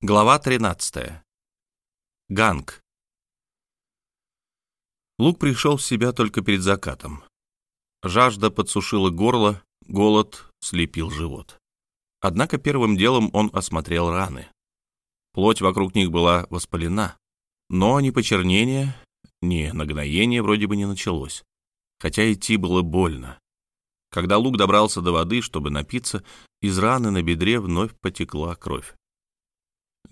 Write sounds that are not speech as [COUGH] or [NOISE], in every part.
Глава 13. Ганг. Лук пришел в себя только перед закатом. Жажда подсушила горло, голод слепил живот. Однако первым делом он осмотрел раны. Плоть вокруг них была воспалена, но ни почернение, ни нагноение вроде бы не началось, хотя идти было больно. Когда Лук добрался до воды, чтобы напиться, из раны на бедре вновь потекла кровь.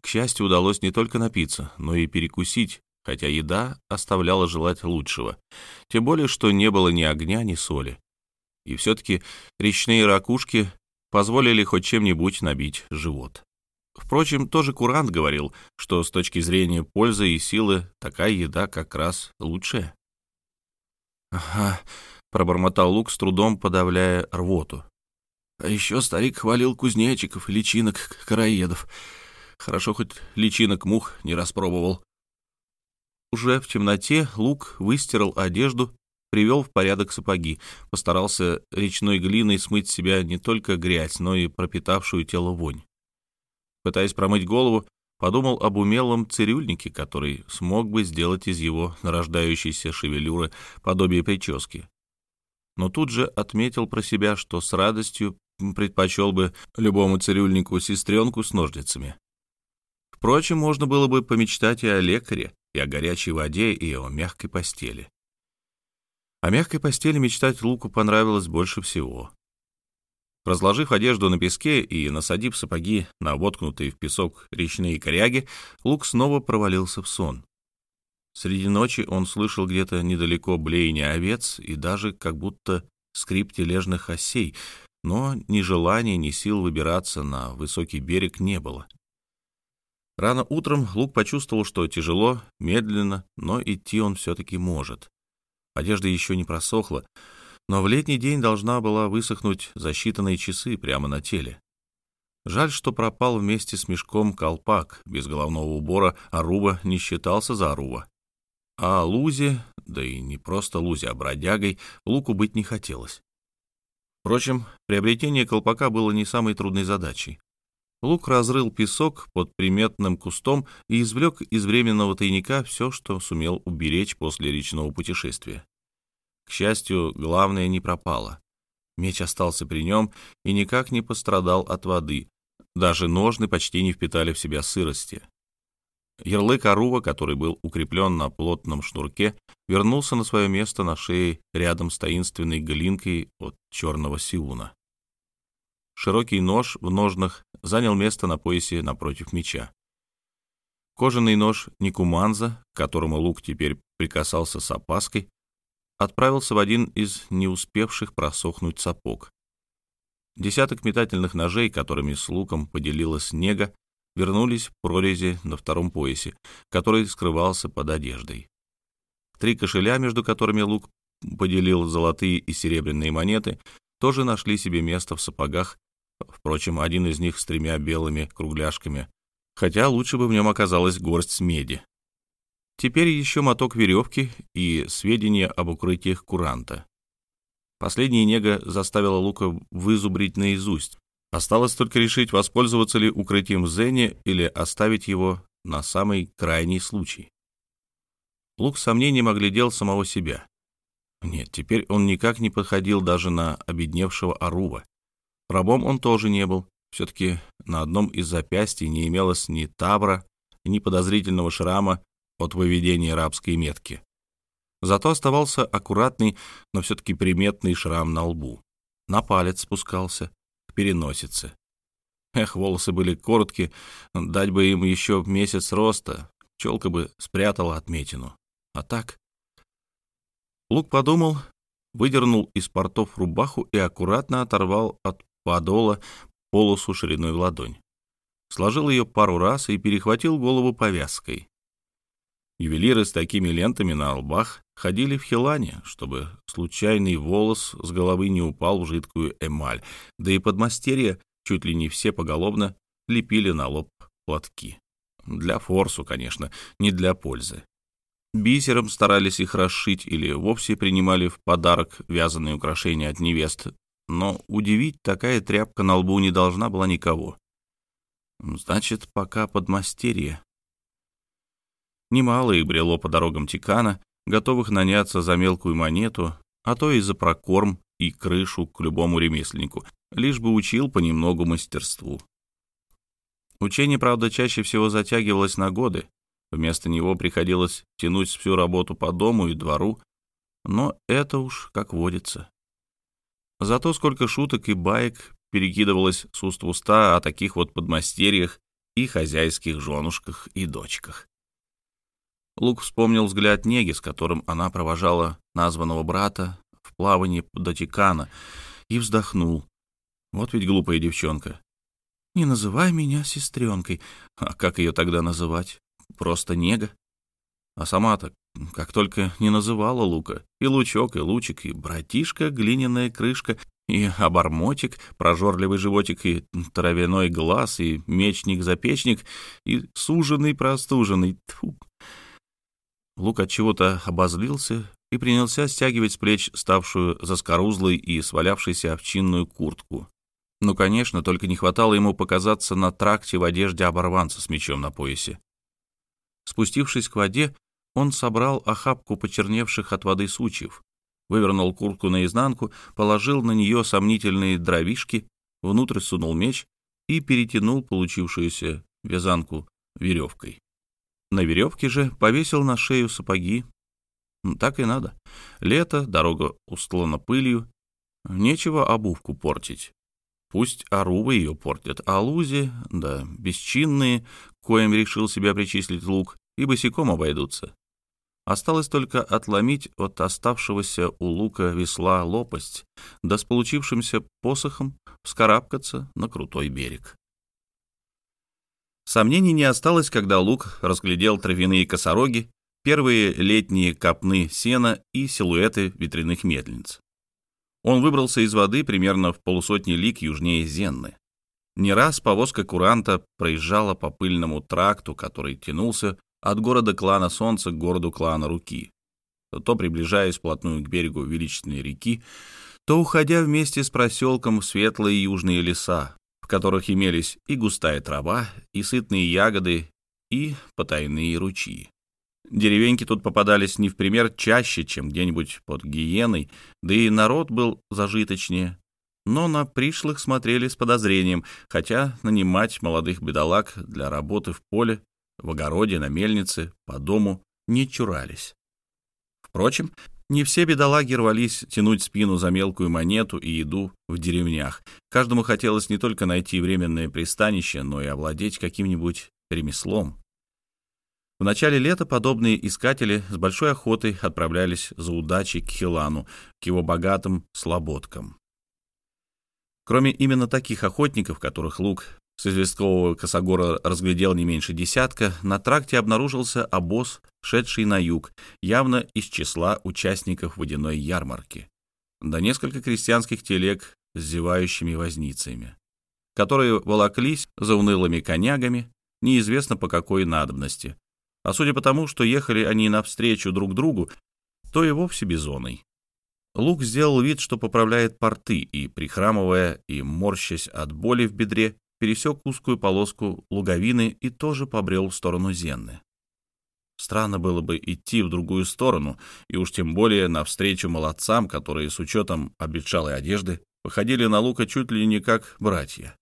К счастью, удалось не только напиться, но и перекусить, хотя еда оставляла желать лучшего. Тем более, что не было ни огня, ни соли. И все-таки речные ракушки позволили хоть чем-нибудь набить живот. Впрочем, тоже курант говорил, что с точки зрения пользы и силы такая еда как раз лучшая. «Ага», — пробормотал Лук, с трудом подавляя рвоту. «А еще старик хвалил кузнечиков и личинок караедов. Хорошо, хоть личинок мух не распробовал. Уже в темноте Лук выстирал одежду, привел в порядок сапоги, постарался речной глиной смыть себя не только грязь, но и пропитавшую тело вонь. Пытаясь промыть голову, подумал об умелом цирюльнике, который смог бы сделать из его нарождающейся шевелюры подобие прически. Но тут же отметил про себя, что с радостью предпочел бы любому цирюльнику сестренку с ножницами. Впрочем, можно было бы помечтать и о лекаре, и о горячей воде, и о мягкой постели. О мягкой постели мечтать Луку понравилось больше всего. Разложив одежду на песке и насадив сапоги на воткнутые в песок речные коряги, Лук снова провалился в сон. Среди ночи он слышал где-то недалеко блеяние овец и даже как будто скрип тележных осей, но ни желания, ни сил выбираться на высокий берег не было. Рано утром Лук почувствовал, что тяжело, медленно, но идти он все-таки может. Одежда еще не просохла, но в летний день должна была высохнуть за считанные часы прямо на теле. Жаль, что пропал вместе с мешком колпак. Без головного убора Аруба не считался за Аруба. А Лузе, да и не просто Лузе, а бродягой, Луку быть не хотелось. Впрочем, приобретение колпака было не самой трудной задачей. Лук разрыл песок под приметным кустом и извлек из временного тайника все, что сумел уберечь после речного путешествия. К счастью, главное не пропало. Меч остался при нем и никак не пострадал от воды. Даже ножны почти не впитали в себя сырости. Ярлык Арува, который был укреплен на плотном шнурке, вернулся на свое место на шее рядом с таинственной глинкой от черного сиуна. Широкий нож в ножнах занял место на поясе напротив меча. Кожаный нож Никуманза, к которому лук теперь прикасался с опаской, отправился в один из не успевших просохнуть сапог. Десяток метательных ножей, которыми с луком поделилась снега, вернулись в прорези на втором поясе, который скрывался под одеждой. Три кошеля, между которыми лук поделил золотые и серебряные монеты, тоже нашли себе место в сапогах Впрочем, один из них с тремя белыми кругляшками, хотя лучше бы в нем оказалась горсть меди. Теперь еще моток веревки и сведения об укрытиях куранта. Последняя нега заставила Лука вызубрить наизусть. Осталось только решить, воспользоваться ли укрытием Зене или оставить его на самый крайний случай. Лук с сомнением оглядел самого себя. Нет, теперь он никак не подходил даже на обедневшего Арува. Рабом он тоже не был. Все-таки на одном из запястий не имелось ни табра, ни подозрительного шрама от выведения рабской метки. Зато оставался аккуратный, но все-таки приметный шрам на лбу. На палец спускался, к переносице. Эх, волосы были короткие, дать бы им еще месяц роста, челка бы спрятала отметину. А так... Лук подумал, выдернул из портов рубаху и аккуратно оторвал от подола полосу шириной в ладонь. Сложил ее пару раз и перехватил голову повязкой. Ювелиры с такими лентами на лбах ходили в хилане, чтобы случайный волос с головы не упал в жидкую эмаль, да и подмастерья чуть ли не все поголовно лепили на лоб платки. Для форсу, конечно, не для пользы. Бисером старались их расшить или вовсе принимали в подарок вязаные украшения от невест, но удивить такая тряпка на лбу не должна была никого. Значит, пока подмастерье. Немало их брело по дорогам Тикана, готовых наняться за мелкую монету, а то и за прокорм и крышу к любому ремесленнику, лишь бы учил понемногу мастерству. Учение, правда, чаще всего затягивалось на годы. Вместо него приходилось тянуть всю работу по дому и двору, но это уж как водится. Зато сколько шуток и баек перекидывалось с уст в уста о таких вот подмастерьях и хозяйских женушках и дочках. Лук вспомнил взгляд Неги, с которым она провожала названного брата в плавании до Тикана, и вздохнул. Вот ведь глупая девчонка. Не называй меня сестренкой. А как ее тогда называть? Просто Нега? А сама-то как только не называла Лука. И Лучок, и Лучик, и братишка, глиняная крышка, и обормотик, прожорливый животик, и травяной глаз, и мечник-запечник, и суженый-простуженный. Тьфу. Лук от чего-то обозлился и принялся стягивать с плеч ставшую заскорузлой и свалявшейся овчинную куртку. Ну, конечно, только не хватало ему показаться на тракте в одежде оборванца с мечом на поясе. Спустившись к воде, он собрал охапку почерневших от воды сучьев, вывернул куртку наизнанку, положил на нее сомнительные дровишки, внутрь сунул меч и перетянул получившуюся вязанку веревкой. На веревке же повесил на шею сапоги. Так и надо. Лето, дорога устлана пылью. Нечего обувку портить. Пусть орувы ее портят, а лузи, да, бесчинные, коим решил себя причислить лук, и босиком обойдутся. Осталось только отломить от оставшегося у лука весла лопасть, да с получившимся посохом вскарабкаться на крутой берег. Сомнений не осталось, когда лук разглядел травяные косороги, первые летние копны сена и силуэты ветряных медленниц. Он выбрался из воды примерно в полусотни лик южнее Зенны. Не раз повозка куранта проезжала по пыльному тракту, который тянулся от города клана Солнца к городу клана Руки, то приближаясь вплотную к берегу величественной реки, то уходя вместе с проселком в светлые южные леса, в которых имелись и густая трава, и сытные ягоды, и потайные ручьи. Деревеньки тут попадались не в пример чаще, чем где-нибудь под Гиеной, да и народ был зажиточнее. Но на пришлых смотрели с подозрением, хотя нанимать молодых бедолаг для работы в поле в огороде, на мельнице, по дому не чурались. Впрочем, не все бедолаги рвались тянуть спину за мелкую монету и еду в деревнях. Каждому хотелось не только найти временное пристанище, но и овладеть каким-нибудь ремеслом. В начале лета подобные искатели с большой охотой отправлялись за удачей к Хилану, к его богатым слободкам. Кроме именно таких охотников, которых Лук с известкового косогора разглядел не меньше десятка, на тракте обнаружился обоз, шедший на юг, явно из числа участников водяной ярмарки. Да несколько крестьянских телег с зевающими возницами, которые волоклись за унылыми конягами, неизвестно по какой надобности. А судя по тому, что ехали они навстречу друг другу, то и вовсе бизоной. Лук сделал вид, что поправляет порты, и, прихрамывая и морщась от боли в бедре, пересек узкую полоску луговины и тоже побрел в сторону Зенны. Странно было бы идти в другую сторону, и уж тем более навстречу молодцам, которые с учетом обветшалой одежды походили на Лука чуть ли не как братья.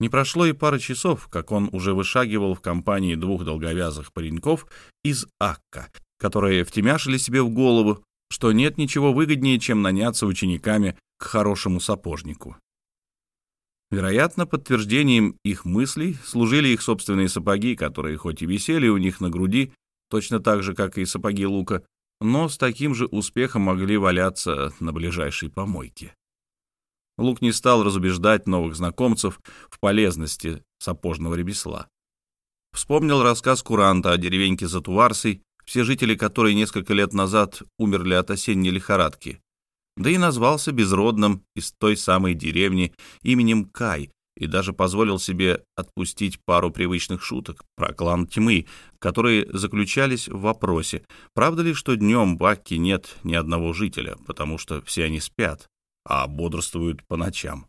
Не прошло и пары часов, как он уже вышагивал в компании двух долговязых пареньков из Акка, которые втемяшили себе в голову, что нет ничего выгоднее, чем наняться учениками к хорошему сапожнику. Вероятно, подтверждением их мыслей служили их собственные сапоги, которые хоть и висели у них на груди, точно так же, как и сапоги Лука, но с таким же успехом могли валяться на ближайшей помойке. Лук не стал разубеждать новых знакомцев в полезности сапожного ремесла. Вспомнил рассказ Куранта о деревеньке за Туварсой, все жители которой несколько лет назад умерли от осенней лихорадки, да и назвался безродным из той самой деревни именем Кай и даже позволил себе отпустить пару привычных шуток про клан тьмы, которые заключались в вопросе, правда ли, что днем в Акке нет ни одного жителя, потому что все они спят, а бодрствуют по ночам.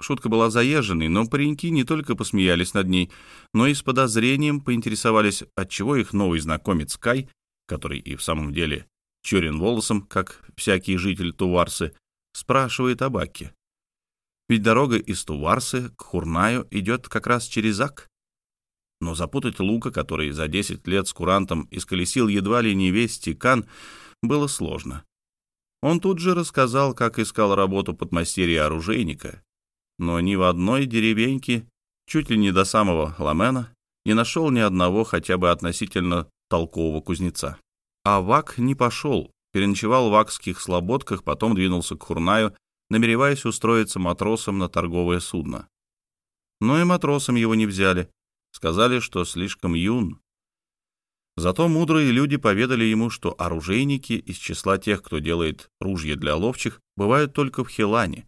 Шутка была заезженной, но пареньки не только посмеялись над ней, но и с подозрением поинтересовались, отчего их новый знакомец Кай, который и в самом деле черен волосом, как всякий житель Туварсы, спрашивает о Баке. Ведь дорога из Туварсы к Хурнаю идет как раз через Ак. Но запутать Лука, который за 10 лет с курантом исколесил едва ли не весь Тикан, было сложно. Он тут же рассказал, как искал работу подмастерья оружейника, но ни в одной деревеньке, чуть ли не до самого Ламена, не нашел ни одного хотя бы относительно толкового кузнеца. А Вак не пошел, переночевал в акских слободках, потом двинулся к Хурнаю, намереваясь устроиться матросом на торговое судно. Но и матросом его не взяли. Сказали, что слишком юн. Зато мудрые люди поведали ему, что оружейники из числа тех, кто делает ружья для ловчих, бывают только в Хелане.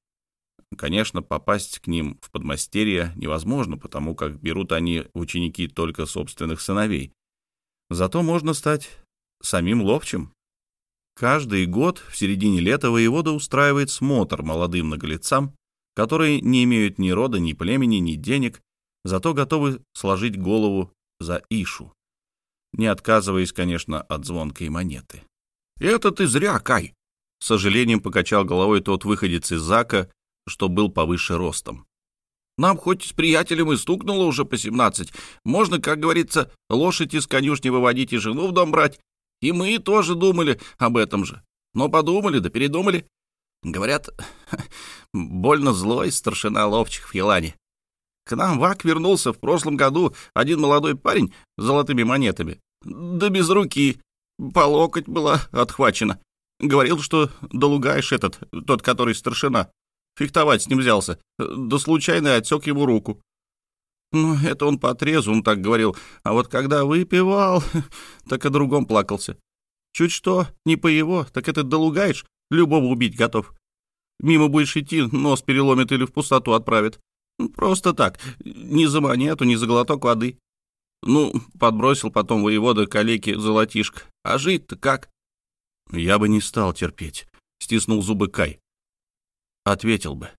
Конечно, попасть к ним в подмастерье невозможно, потому как берут они ученики только собственных сыновей. Зато можно стать самим ловчим. Каждый год в середине лета воевода устраивает смотр молодым наголецам, которые не имеют ни рода, ни племени, ни денег, зато готовы сложить голову за Ишу, не отказываясь, конечно, от звонкой монеты. «Это ты зря, Кай!» С сожалением покачал головой тот выходец из Зака, что был повыше ростом. «Нам хоть с приятелем и стукнуло уже по семнадцать. Можно, как говорится, лошадь из конюшни выводить и жену в дом брать. И мы тоже думали об этом же. Но подумали да передумали. Говорят, [LAUGHS] больно злой старшина ловчих в Елане. К нам в Ак вернулся в прошлом году один молодой парень с золотыми монетами. Да без руки. По локоть была отхвачена. Говорил, что долугаешь этот, тот, который старшина. Фехтовать с ним взялся. Да случайно отсек ему руку. Ну, это он по он так говорил. А вот когда выпивал, [LAUGHS] так о другом плакался. Чуть что, не по его, так это долугаешь, любого убить готов. Мимо будешь идти, нос переломит или в пустоту отправит. Просто так, ни за монету, ни за глоток воды. Ну, подбросил потом воевода калеки золотишко. А жить-то как? Я бы не стал терпеть, стиснул зубы Кай. Ответил бы.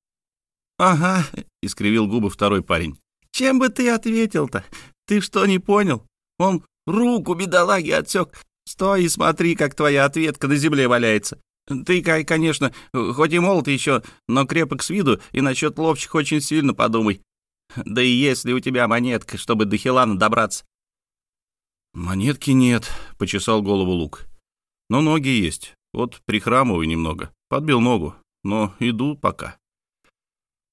Ага, искривил губы второй парень. Чем бы ты ответил-то? Ты что, не понял? Он руку бедолаги отсек. Стой и смотри, как твоя ответка на земле валяется. Ты, Кай, конечно, хоть и молод еще, но крепок с виду, и насчет ловчих очень сильно подумай. Да и есть ли у тебя монетка, чтобы до Хилана добраться? Монетки нет, — почесал голову Лук. Но ноги есть. Вот прихрамываю немного. Подбил ногу, но иду пока.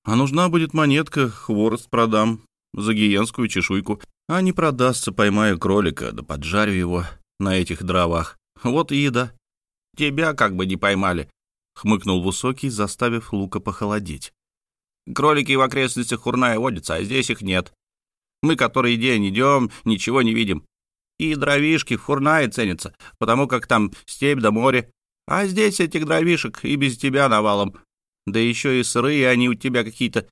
А нужна будет монетка, хворост продам за гиенскую чешуйку. А не продастся, поймаю кролика, да поджарю его на этих дровах. Вот и еда. Тебя как бы не поймали, — хмыкнул Высокий, заставив Лука похолодеть. Кролики в окрестностях Хурная водятся, а здесь их нет. Мы который день идем, ничего не видим. И дровишки в Хурнае ценятся, потому как там степь да море. А здесь этих дровишек и без тебя навалом. Да еще и сырые они у тебя какие-то.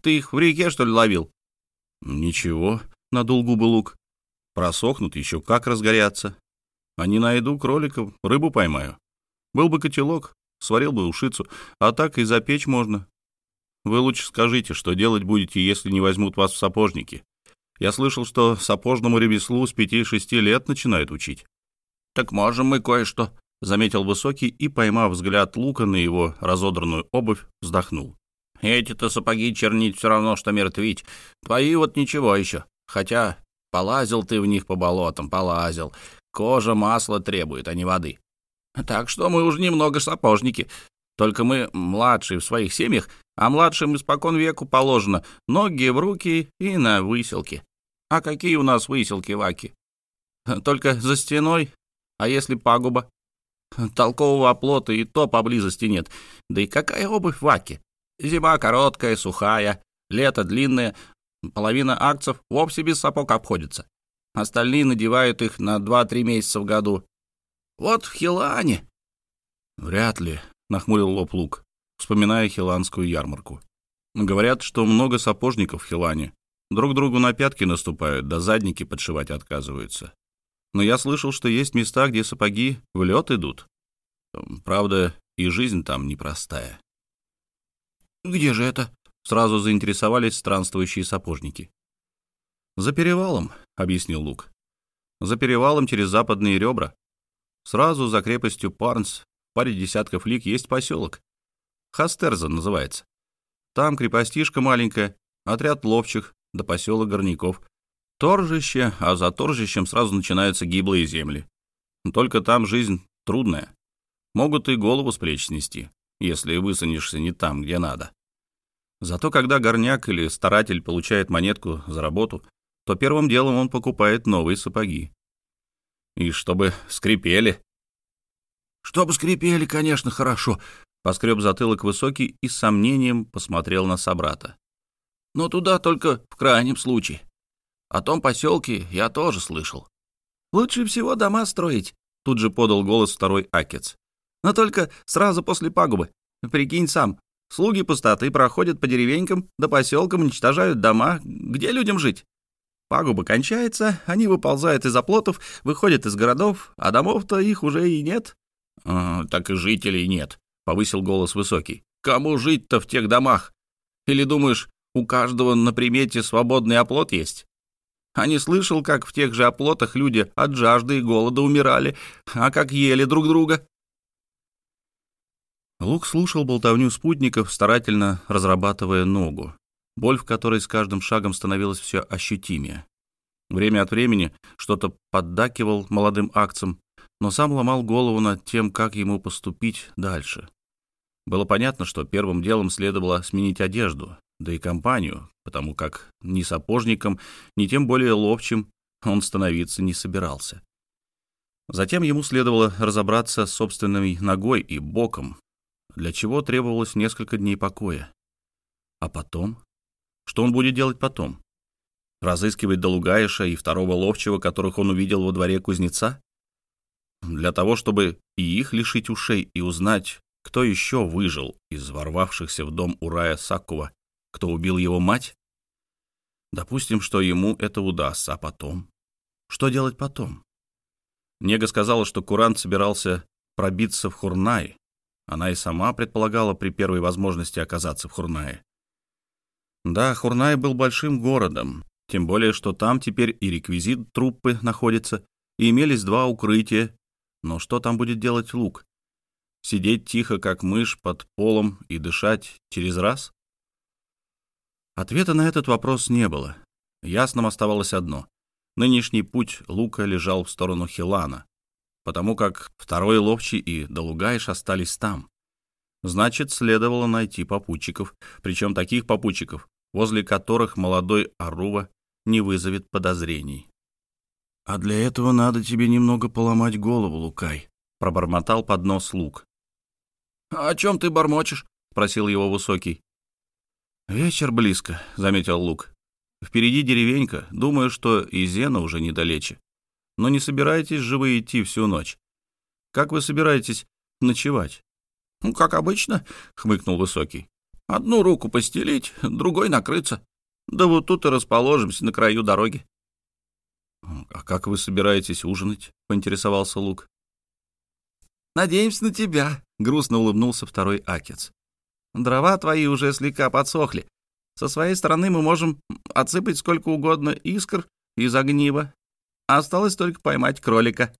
Ты их в реке, что ли, ловил? «Ничего», — надул губы лук. «Просохнут, еще как разгорятся. А не найду кроликов, рыбу поймаю. Был бы котелок, сварил бы ушицу, а так и запечь можно. Вы лучше скажите, что делать будете, если не возьмут вас в сапожники. Я слышал, что сапожному ремеслу с пяти-шести лет начинают учить». «Так можем мы кое-что», — заметил Высокий и, поймав взгляд Лука на его разодранную обувь, вздохнул. Эти-то сапоги чернить все равно, что мертвить. Твои вот ничего еще. Хотя полазил ты в них по болотам, полазил. Кожа масла требует, а не воды. Так что мы уже немного сапожники. Только мы младшие в своих семьях, а младшим испокон веку положено ноги в руки и на выселке. А какие у нас выселки, Ваки? Только за стеной, а если пагуба? Толкового оплота и то поблизости нет. Да и какая обувь, Ваки? Зима короткая, сухая, лето длинное, половина акцев вовсе без сапог обходится. Остальные надевают их на 2-3 месяца в году. Вот в Хилане. Вряд ли, нахмурил лоб Лук, вспоминая хиланскую ярмарку. Говорят, что много сапожников в Хилане. Друг другу на пятки наступают, да задники подшивать отказываются. Но я слышал, что есть места, где сапоги в лед идут. Правда, и жизнь там непростая. «Где же это?» Сразу заинтересовались странствующие сапожники. «За перевалом», — объяснил Лук. «За перевалом через западные ребра. Сразу за крепостью Парнс, паре десятков лиг, есть поселок. Хастерза называется. Там крепостишка маленькая, отряд ловчих, да поселок горняков. Торжище, а за торжищем сразу начинаются гиблые земли. Только там жизнь трудная. Могут и голову с плеч снести, если высунешься не там, где надо. Зато когда горняк или старатель получает монетку за работу, то первым делом он покупает новые сапоги. И чтобы скрипели. «Чтобы скрипели, конечно, хорошо», — поскреб затылок высокий и с сомнением посмотрел на собрата. «Но туда только в крайнем случае. О том поселке я тоже слышал. Лучше всего дома строить», — тут же подал голос второй Акец. «Но только сразу после пагубы. Прикинь сам, слуги пустоты проходят по деревенькам, до поселкам уничтожают дома. Где людям жить? Пагуба кончается, они выползают из оплотов, выходят из городов, а домов-то их уже и нет. А, так и жителей нет, повысил голос высокий. Кому жить-то в тех домах? Или думаешь, у каждого на примете свободный оплот есть? А не слышал, как в тех же оплотах люди от жажды и голода умирали, а как ели друг друга? Лук слушал болтовню спутников, старательно разрабатывая ногу боль в которой с каждым шагом становилась все ощутимее. Время от времени что-то поддакивал молодым акцам, но сам ломал голову над тем, как ему поступить дальше. Было понятно, что первым делом следовало сменить одежду, да и компанию, потому как ни сапожником, ни тем более ловчим он становиться не собирался. Затем ему следовало разобраться с собственной ногой и боком, для чего требовалось несколько дней покоя. А потом? Что он будет делать потом? Разыскивать Долугаиша и второго ловчего, которых он увидел во дворе кузнеца? Для того, чтобы и их лишить ушей и узнать, кто еще выжил из ворвавшихся в дом Урая Саккува, кто убил его мать? Допустим, что ему это удастся, а потом? Что делать потом? Нега сказала, что Курант собирался пробиться в Хурнай. Она и сама предполагала при первой возможности оказаться в Хурнае. Да, Хурнай был большим городом, тем более, что там теперь и реквизит труппы находится, и имелись два укрытия. Но что там будет делать лук? Сидеть тихо, как мышь, под полом и дышать через раз? Ответа на этот вопрос не было. Ясным оставалось одно. Нынешний путь Лука лежал в сторону Хилана, потому как второй ловчий и Долугаиш остались там. Значит, следовало найти попутчиков, причем таких попутчиков, возле которых молодой Арува не вызовет подозрений. «А для этого надо тебе немного поломать голову, Лукай», — пробормотал под нос Лук. «А «О чем ты бормочешь?» — спросил его Высокий. «Вечер близко», — заметил Лук. «Впереди деревенька. Думаю, что и Зена уже недалече. Но не собираетесь же вы идти всю ночь. Как вы собираетесь ночевать?» «Ну, как обычно», — хмыкнул Высокий. Одну руку постелить, другой накрыться. Да вот тут и расположимся на краю дороги. — А как вы собираетесь ужинать? — поинтересовался Лук. — Надеемся на тебя, — грустно улыбнулся второй Акец. — Дрова твои уже слегка подсохли. Со своей стороны мы можем отсыпать сколько угодно искр из огнива. Осталось только поймать кролика.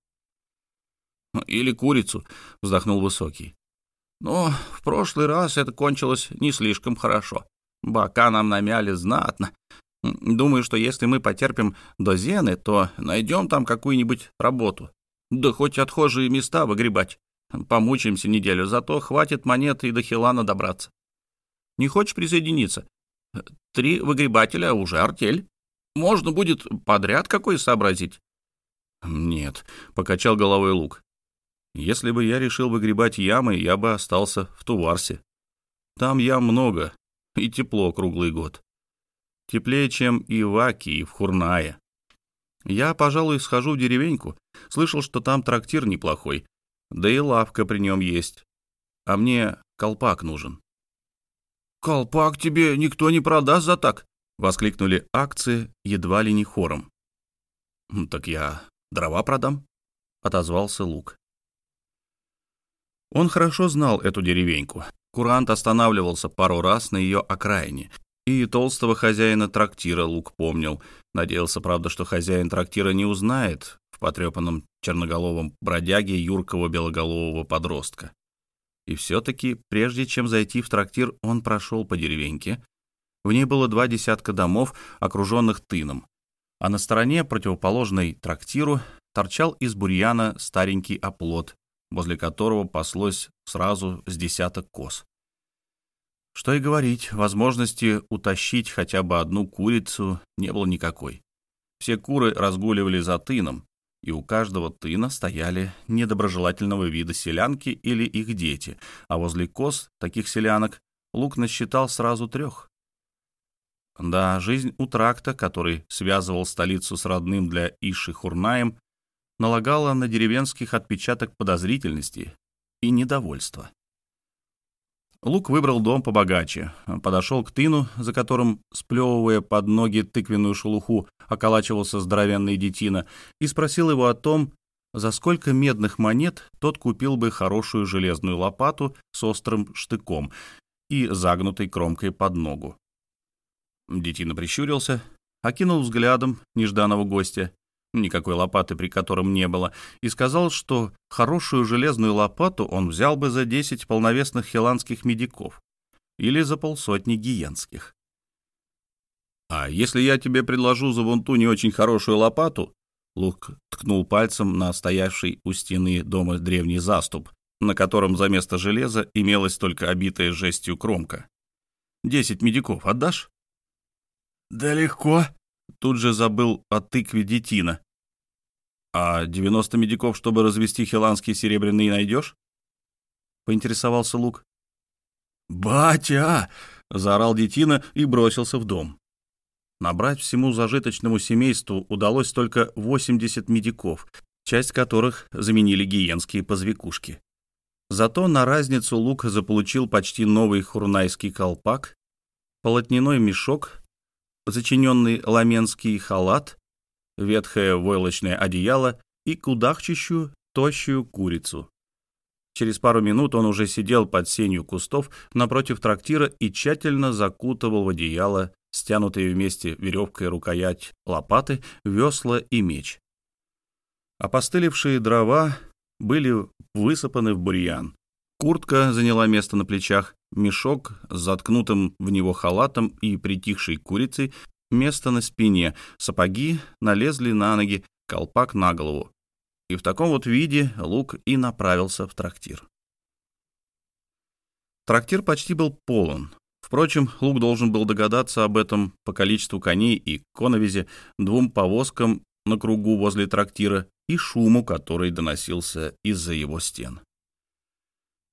— Или курицу, — вздохнул Высокий. Но в прошлый раз это кончилось не слишком хорошо. Бока нам намяли знатно. Думаю, что если мы потерпим до Зены, то найдем там какую-нибудь работу. Да хоть отхожие места выгребать. Помучаемся неделю, зато хватит монет и до Хилана добраться. Не хочешь присоединиться? Три выгребателя, а уже артель. Можно будет подряд какой сообразить. Нет, — покачал головой Лук. Если бы я решил выгребать ямы, я бы остался в Туварсе. Там ям много, и тепло круглый год. Теплее, чем и в Аки, и в Хурнае. Я, пожалуй, схожу в деревеньку. Слышал, что там трактир неплохой, да и лавка при нем есть. А мне колпак нужен. «Колпак тебе никто не продаст за так!» — воскликнули акции едва ли не хором. «Так я дрова продам», — отозвался Лук. Он хорошо знал эту деревеньку. Курант останавливался пару раз на ее окраине, и толстого хозяина трактира Лук помнил. Надеялся, правда, что хозяин трактира не узнает в потрепанном черноголовом бродяге юркого белоголового подростка. И все-таки, прежде чем зайти в трактир, он прошел по деревеньке. В ней было два десятка домов, окруженных тыном, а на стороне, противоположной трактиру, торчал из бурьяна старенький оплот, возле которого паслось сразу с десяток коз. Что и говорить, возможности утащить хотя бы одну курицу не было никакой. Все куры разгуливали за тыном, и у каждого тына стояли недоброжелательного вида селянки или их дети, а возле коз таких селянок Лук насчитал сразу трех. Да, жизнь у тракта, который связывал столицу с родным для Иши Хурнаем, налагала на деревенских отпечаток подозрительности и недовольства. Лук выбрал дом побогаче, подошел к тыну, за которым, сплевывая под ноги тыквенную шелуху, околачивался здоровенный детина, и спросил его о том, за сколько медных монет тот купил бы хорошую железную лопату с острым штыком и загнутой кромкой под ногу. Детина прищурился, окинул взглядом нежданного гостя никакой лопаты при котором не было, и сказал, что хорошую железную лопату он взял бы за 10 полновесных хиланских медиков или за полсотни гиенских. «А если я тебе предложу за вон ту не очень хорошую лопату?» Лук ткнул пальцем на стоявший у стены дома древний заступ, на котором за место железа имелась только обитая жестью кромка. «Десять медиков отдашь?» «Да легко», Тут же забыл о тыкве детина. «А 90 медиков, чтобы развести хиланские серебряные, найдешь?» — поинтересовался Лук. «Батя!» — заорал детина и бросился в дом. Набрать всему зажиточному семейству удалось только 80 медиков, часть которых заменили гиенские позвекушки. Зато на разницу Лук заполучил почти новый хурнайский колпак, полотняной мешок зачиненный ламенский халат, ветхое войлочное одеяло и кудахчущую, тощую курицу. Через пару минут он уже сидел под сенью кустов напротив трактира и тщательно закутывал в одеяло стянутые вместе веревкой рукоять лопаты, весла и меч. Опостылевшие дрова были высыпаны в бурьян. Куртка заняла место на плечах, мешок с заткнутым в него халатом и притихшей курицей, место на спине, сапоги налезли на ноги, колпак на голову. И в таком вот виде Лук и направился в трактир. Трактир почти был полон. Впрочем, Лук должен был догадаться об этом по количеству коней и коновизе, двум повозкам на кругу возле трактира и шуму, который доносился из-за его стен.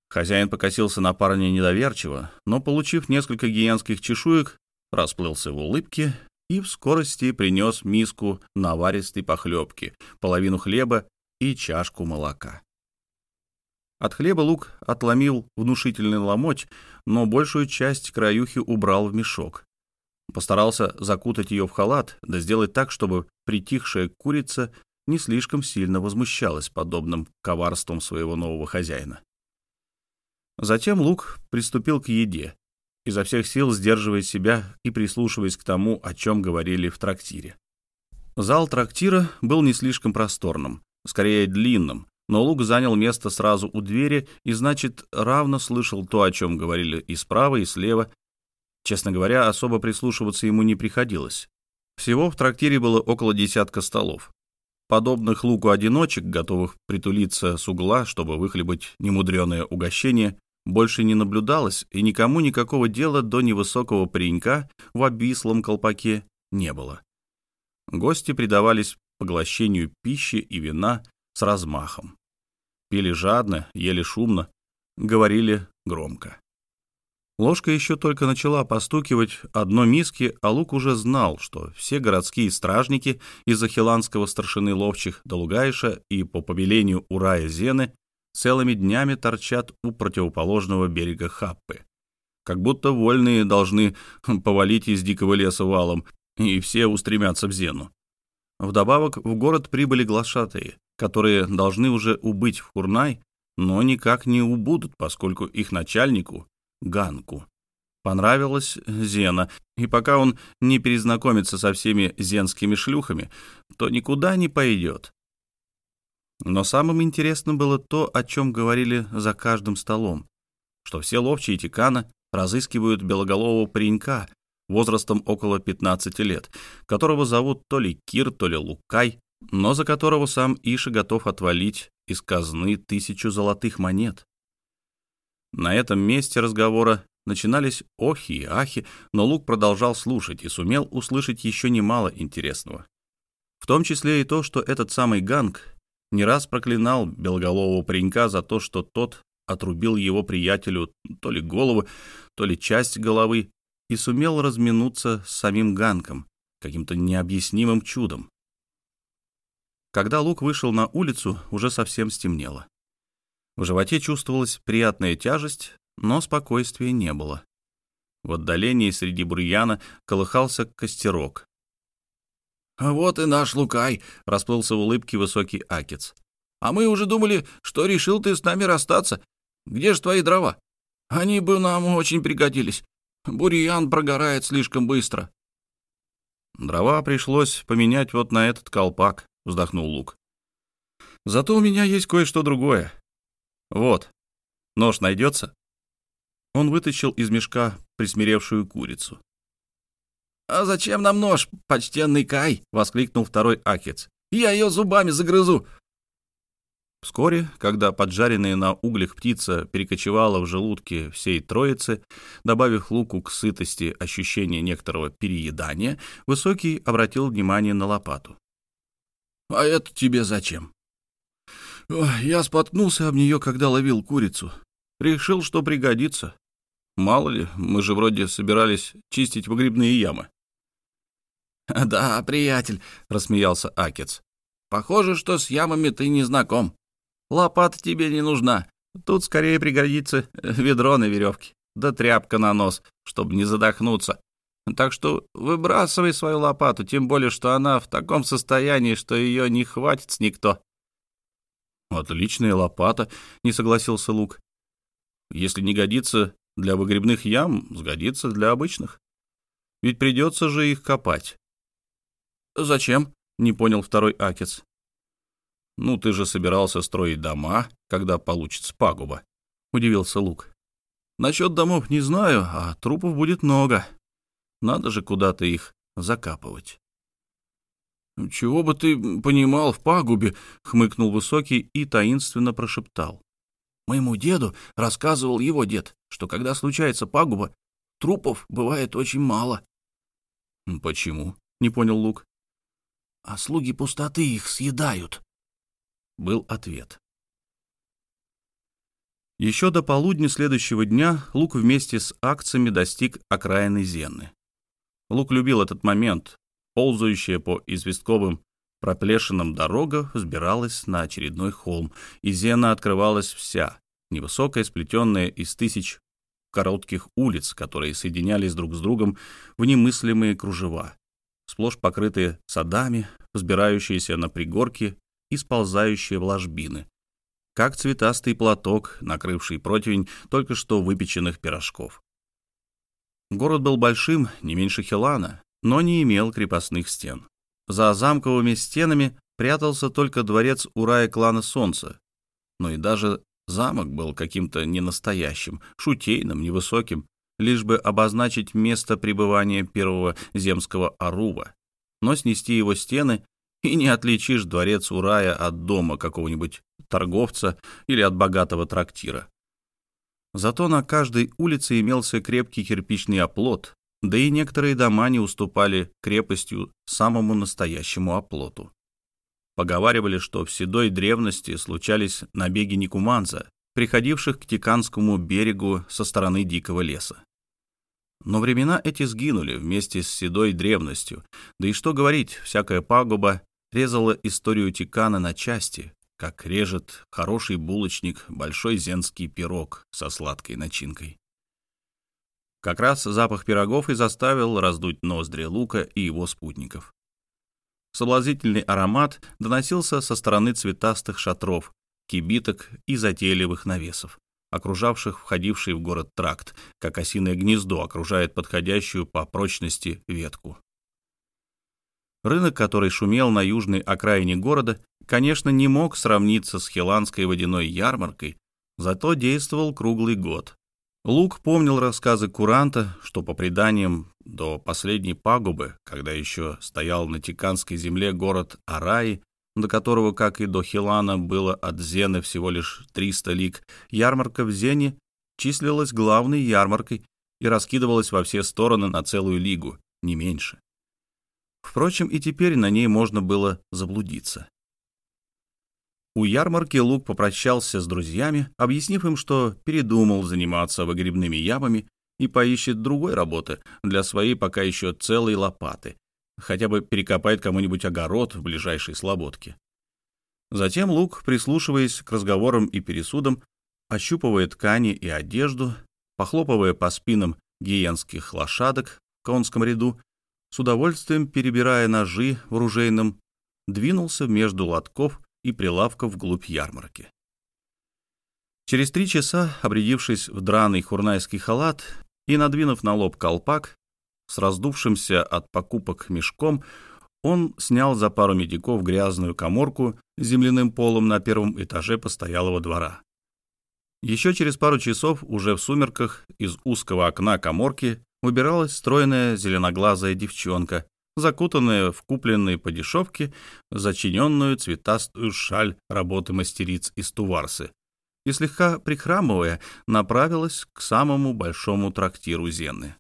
Хозяин покосился на парня недоверчиво, но, получив несколько гиенских чешуек, расплылся в улыбке и в скорости принес миску наваристой похлебки, половину хлеба и чашку молока. От хлеба Лук отломил внушительный ломоть, но большую часть краюхи убрал в мешок. Постарался закутать ее в халат, да сделать так, чтобы притихшая курица не слишком сильно возмущалась подобным коварством своего нового хозяина. Затем Лук приступил к еде, изо всех сил сдерживая себя и прислушиваясь к тому, о чем говорили в трактире. Зал трактира был не слишком просторным, скорее длинным, но Лук занял место сразу у двери и, значит, равно слышал то, о чем говорили и справа, и слева. Честно говоря, особо прислушиваться ему не приходилось. Всего в трактире было около десятка столов. Подобных луку одиночек, готовых притулиться с угла, чтобы выхлебать немудреное угощение, больше не наблюдалось, и никому никакого дела до невысокого паренька в обвислом колпаке не было. Гости предавались поглощению пищи и вина с размахом. Пили жадно, ели шумно, говорили громко. Ложка еще только начала постукивать одно миски, а Лук уже знал, что все городские стражники из Ахиланского старшины ловчих до Лугаиша и по повелению Урая Зены целыми днями торчат у противоположного берега Хаппы. Как будто вольные должны [LAUGHS] повалить из дикого леса валом, и все устремятся в Зену. Вдобавок в город прибыли глашатые, которые должны уже убыть в Хурнай, но никак не убудут, поскольку их начальнику, Ганку. Понравилась Зена, и пока он не перезнакомится со всеми зенскими шлюхами, то никуда не пойдет. Но самым интересным было то, о чем говорили за каждым столом, что все ловчие Тикана разыскивают белоголового паренька возрастом около 15 лет, которого зовут то ли Кир, то ли Лукай, но за которого сам Иша готов отвалить из казны тысячу золотых монет. На этом месте разговора начинались охи и ахи, но Лук продолжал слушать и сумел услышать еще немало интересного. В том числе и то, что этот самый Ганг не раз проклинал белоголового паренька за то, что тот отрубил его приятелю то ли голову, то ли часть головы и сумел разминуться с самим Ганком каким-то необъяснимым чудом. Когда Лук вышел на улицу, уже совсем стемнело. В животе чувствовалась приятная тяжесть, но спокойствия не было. В отдалении среди бурьяна колыхался костерок. «А вот и наш Лукай!» — расплылся в улыбке высокий Акец. «А мы уже думали, что решил ты с нами расстаться. Где же твои дрова? Они бы нам очень пригодились. Бурьян прогорает слишком быстро». «Дрова пришлось поменять вот на этот колпак», — вздохнул Лук. «Зато у меня есть кое-что другое. Вот, нож найдется?» Он вытащил из мешка присмиревшую курицу. «А зачем нам нож, почтенный Кай?» — воскликнул второй Акец. «Я ее зубами загрызу!» Вскоре, когда поджаренная на углях птица перекочевала в желудки всей троицы, добавив луку к сытости ощущение некоторого переедания, Высокий обратил внимание на лопату. «А это тебе зачем?» «Я споткнулся об нее, когда ловил курицу. Решил, что пригодится. Мало ли, мы же вроде собирались чистить погребные ямы». [LAUGHS] «Да, приятель», — рассмеялся Акец. «Похоже, что с ямами ты не знаком. Лопата тебе не нужна. Тут скорее пригодится ведро на веревке, да тряпка на нос, чтобы не задохнуться. Так что выбрасывай свою лопату, тем более, что она в таком состоянии, что ее не хватит никто». «Отличная лопата», — не согласился Лук. «Если не годится для выгребных ям, сгодится для обычных. Ведь придется же их копать». «Зачем?» — не понял второй Акец. «Ну, ты же собирался строить дома, когда получится пагуба», — удивился Лук. «Насчет домов не знаю, а трупов будет много. Надо же куда-то их закапывать». «Чего бы ты понимал в пагубе?» — хмыкнул Высокий и таинственно прошептал. «Моему деду рассказывал его дед, что когда случается пагуба, трупов бывает очень мало». «Почему?» — не понял Лук. «А слуги пустоты их съедают», был ответ. Еще до полудня следующего дня Лук вместе с акциями достиг окраины Зены. Лук любил этот момент. Ползающая по известковым проплешинам дорога взбиралась на очередной холм, и Зена открывалась вся, невысокая, сплетенная из тысяч коротких улиц, которые соединялись друг с другом в немыслимые кружева, сплошь покрытые садами, взбирающиеся на пригорки и сползающие в ложбины, как цветастый платок, накрывший противень только что выпеченных пирожков. Город был большим, не меньше Хилана, но не имел крепостных стен. За замковыми стенами прятался только дворец Урая клана Солнца, но и даже замок был каким-то ненастоящим, шутейным, невысоким, лишь бы обозначить место пребывания первого земского Арува, но снести его стены и не отличишь дворец Урая от дома какого-нибудь торговца или от богатого трактира. Зато на каждой улице имелся крепкий кирпичный оплот, да и некоторые дома не уступали крепостью самому настоящему оплоту. Поговаривали, что в седой древности случались набеги Никуманза, приходивших к Тиканскому берегу со стороны дикого леса. Но времена эти сгинули вместе с седой древностью, да и что говорить, всякая пагуба резала историю Тикана на части, как режет хороший булочник большой зенский пирог со сладкой начинкой. Как раз запах пирогов и заставил раздуть ноздри Лука и его спутников. Соблазительный аромат доносился со стороны цветастых шатров, кибиток и затейливых навесов, окружавших входивший в город тракт, как осиное гнездо окружает подходящую по прочности ветку. Рынок, который шумел на южной окраине города, конечно, не мог сравниться с хиланской водяной ярмаркой, зато действовал круглый год. Лук помнил рассказы Куранта, что по преданиям до последней пагубы, когда еще стоял на Тиканской земле город Араи, до которого, как и до Хилана, было от Зены всего лишь 300 лиг, ярмарка в Зене числилась главной ярмаркой и раскидывалась во все стороны на целую лигу, не меньше. Впрочем, и теперь на ней можно было заблудиться. У ярмарки Лук попрощался с друзьями, объяснив им, что передумал заниматься выгребными ямами и поищет другой работы для своей пока еще целой лопаты, хотя бы перекопает кому-нибудь огород в ближайшей слободке. Затем Лук, прислушиваясь к разговорам и пересудам, ощупывая ткани и одежду, похлопывая по спинам гиенских лошадок в конском ряду, с удовольствием перебирая ножи в ружейном, двинулся между лотков и прилавков вглубь ярмарки. Через три часа, обрядившись в драный хурнайский халат и надвинув на лоб колпак, с раздувшимся от покупок мешком, он снял за пару медиков грязную коморку с земляным полом на первом этаже постоялого двора. Еще через пару часов, уже в сумерках, из узкого окна коморки выбиралась стройная зеленоглазая девчонка, закутанная в купленные по дешевке, зачиненную цветастую шаль работы мастериц из Туварсы, и слегка прихрамывая, направилась к самому большому трактиру Зены.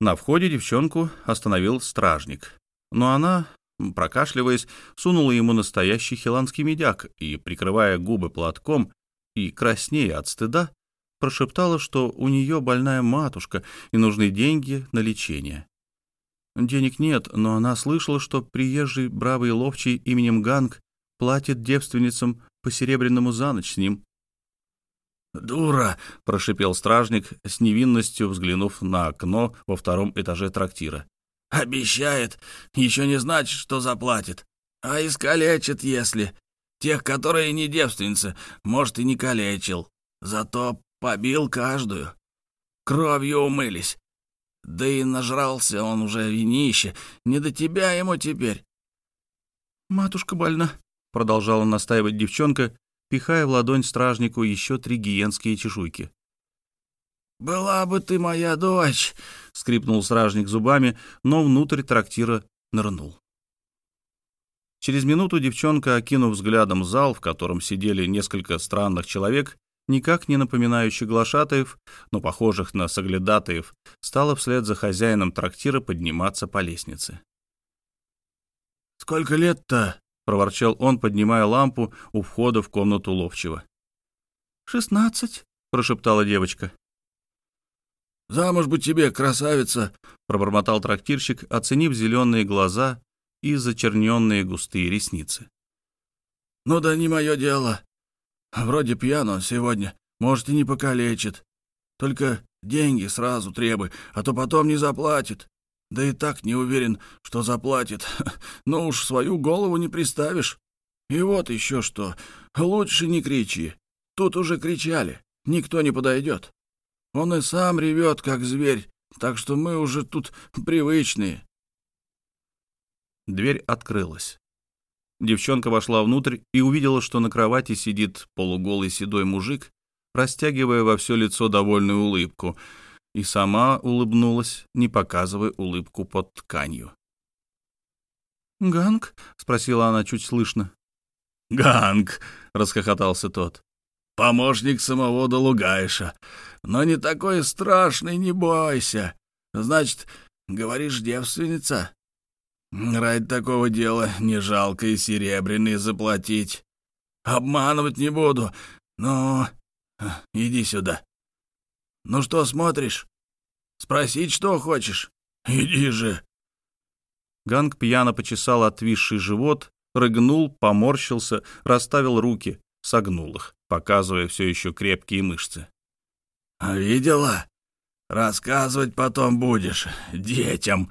На входе девчонку остановил стражник, но она, прокашливаясь, сунула ему настоящий хиланский медяк и, прикрывая губы платком и краснея от стыда, прошептала, что у нее больная матушка и нужны деньги на лечение. Денег нет, но она слышала, что приезжий бравый ловчий именем Ганг платит девственницам по серебряному за ночь с ним. «Дура!» — прошипел стражник, с невинностью взглянув на окно во втором этаже трактира. «Обещает, еще не значит, что заплатит. А искалечит, если. Тех, которые не девственницы, может, и не калечил. Зато Побил каждую. Кровью умылись. Да и нажрался он уже винище. Не до тебя ему теперь. «Матушка больна», — продолжала настаивать девчонка, пихая в ладонь стражнику еще три гиенские чешуйки. «Была бы ты моя дочь!» — скрипнул стражник зубами, но внутрь трактира нырнул. Через минуту девчонка, окинув взглядом зал, в котором сидели несколько странных человек, никак не напоминающих глашатаев, но похожих на соглядатаев, стала вслед за хозяином трактира подниматься по лестнице. «Сколько лет-то?» — проворчал он, поднимая лампу у входа в комнату ловчего. «Шестнадцать», — прошептала девочка. «Замуж бы тебе, красавица!» — пробормотал трактирщик, оценив зеленые глаза и зачерненные густые ресницы. «Ну да не мое дело. Вроде пьян сегодня, может, и не покалечит. Только деньги сразу требуй, а то потом не заплатит. Да и так не уверен, что заплатит. [LAUGHS] Но уж свою голову не приставишь. И вот еще что. Лучше не кричи. Тут уже кричали. Никто не подойдет. Он и сам ревет, как зверь, так что мы уже тут привычные. Дверь открылась. Девчонка вошла внутрь и увидела, что на кровати сидит полуголый седой мужик, растягивая во все лицо довольную улыбку, и сама улыбнулась, не показывая улыбку под тканью. «Ганг?» — спросила она чуть слышно. «Ганг!» — расхохотался тот. «Помощник самого Долугайша. Но не такой страшный, не бойся. Значит, говоришь, девственница?» Ради такого дела не жалко и серебряный заплатить. Обманывать не буду, но... Иди сюда. Ну что смотришь? Спросить, что хочешь? Иди же. Ганг пьяно почесал отвисший живот, рыгнул, поморщился, расставил руки, согнул их, показывая все еще крепкие мышцы. «Видела? Рассказывать потом будешь детям.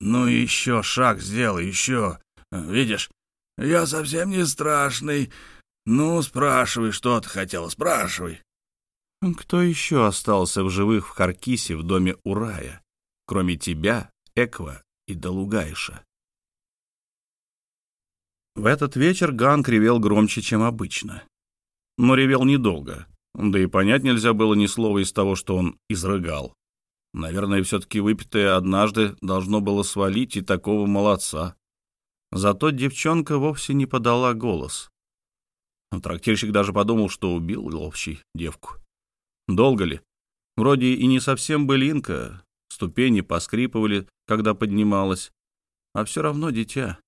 «Ну еще шаг сделай, еще. Видишь, я совсем не страшный. Ну, спрашивай, что ты хотела, спрашивай. Кто еще остался в живых в Харкисе в доме Урая, кроме тебя, Эква и Далугайша? В этот вечер Ганг ревел громче, чем обычно. Но ревел недолго, да и понять нельзя было ни слова из того, что он изрыгал. Наверное, все-таки выпитое однажды должно было свалить и такого молодца. Зато девчонка вовсе не подала голос. Трактирщик даже подумал, что убил ловчий девку. Долго ли? Вроде и не совсем былинка, ступени поскрипывали, когда поднималась, а все равно дитя.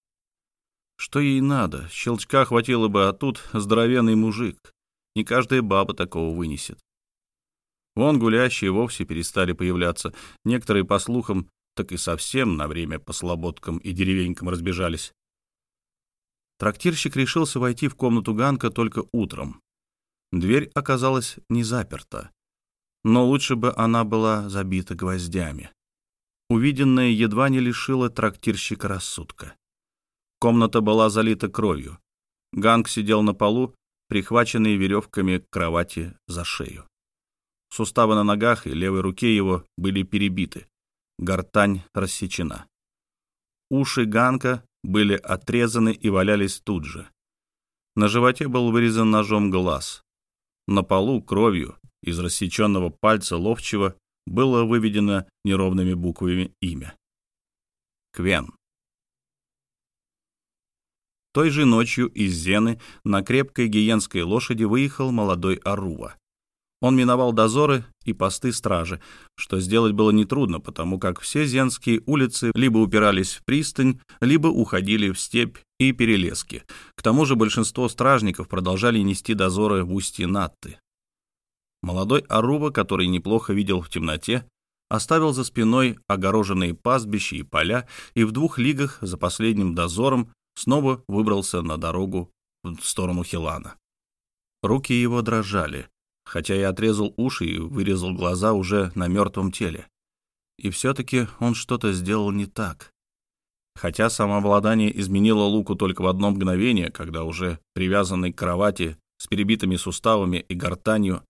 Что ей надо? Щелчка хватило бы, а тут здоровенный мужик. Не каждая баба такого вынесет. Вон гулящие вовсе перестали появляться. Некоторые, по слухам, так и совсем на время по слободкам и деревенькам разбежались. Трактирщик решился войти в комнату Ганка только утром. Дверь оказалась не заперта, но лучше бы она была забита гвоздями. Увиденное едва не лишило трактирщика рассудка. Комната была залита кровью. Ганг сидел на полу, прихваченный веревками к кровати за шею. Суставы на ногах и левой руке его были перебиты. Гортань рассечена. Уши Ганка были отрезаны и валялись тут же. На животе был вырезан ножом глаз. На полу кровью из рассеченного пальца ловчего было выведено неровными буквами имя. Квен. Той же ночью из Зены на крепкой гиенской лошади выехал молодой Арува. Он миновал дозоры и посты стражи, что сделать было нетрудно, потому как все зенские улицы либо упирались в пристань, либо уходили в степь и перелески. К тому же большинство стражников продолжали нести дозоры в устье Натты. Молодой Аруба, который неплохо видел в темноте, оставил за спиной огороженные пастбища и поля и в двух лигах за последним дозором снова выбрался на дорогу в сторону Хилана. Руки его дрожали, хотя и отрезал уши и вырезал глаза уже на мертвом теле. И все-таки он что-то сделал не так. Хотя самообладание изменило Луку только в одно мгновение, когда уже привязанный к кровати с перебитыми суставами и гортанью,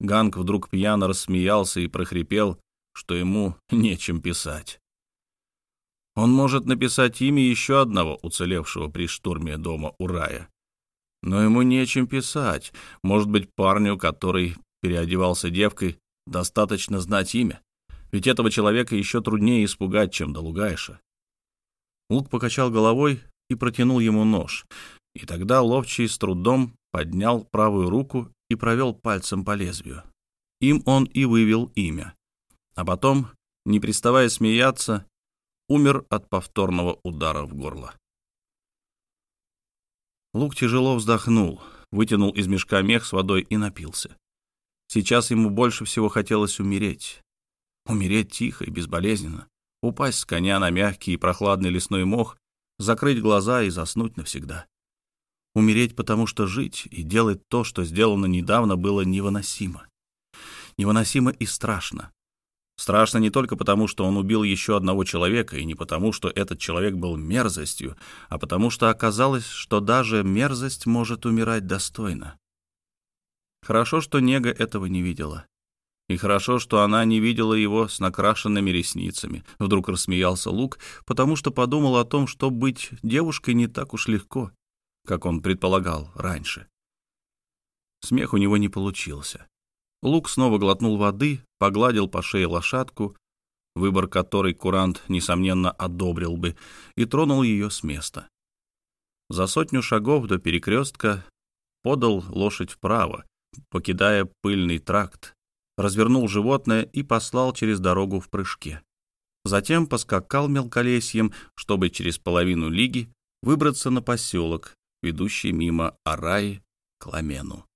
Ганг вдруг пьяно рассмеялся и прохрипел, что ему [LAUGHS] нечем писать. Он может написать имя еще одного уцелевшего при штурме дома Урая, но ему нечем писать. Может быть, парню, который переодевался девкой, достаточно знать имя. Ведь этого человека еще труднее испугать, чем Долугайша. Лук покачал головой и протянул ему нож. И тогда ловчий с трудом поднял правую руку и провел пальцем по лезвию. Им он и вывел имя. А потом, не переставая смеяться, умер от повторного удара в горло. Лук тяжело вздохнул, вытянул из мешка мех с водой и напился. Сейчас ему больше всего хотелось умереть. Умереть тихо и безболезненно, упасть с коня на мягкий и прохладный лесной мох, закрыть глаза и заснуть навсегда. Умереть, потому что жить и делать то, что сделано недавно, было невыносимо. Невыносимо и страшно. Страшно не только потому, что он убил еще одного человека, и не потому, что этот человек был мерзостью, а потому что оказалось, что даже мерзость может умирать достойно. Хорошо, что Нега этого не видела. И хорошо, что она не видела его с накрашенными ресницами. Вдруг рассмеялся Лук, потому что подумал о том, что быть девушкой не так уж легко, как он предполагал раньше. Смех у него не получился. Лук снова глотнул воды, погладил по шее лошадку, выбор которой курант, несомненно, одобрил бы, и тронул ее с места. За сотню шагов до перекрестка подал лошадь вправо, покидая пыльный тракт, развернул животное и послал через дорогу в прыжке. Затем поскакал мелколесьем, чтобы через половину лиги выбраться на поселок, ведущий мимо Араи к Ламену.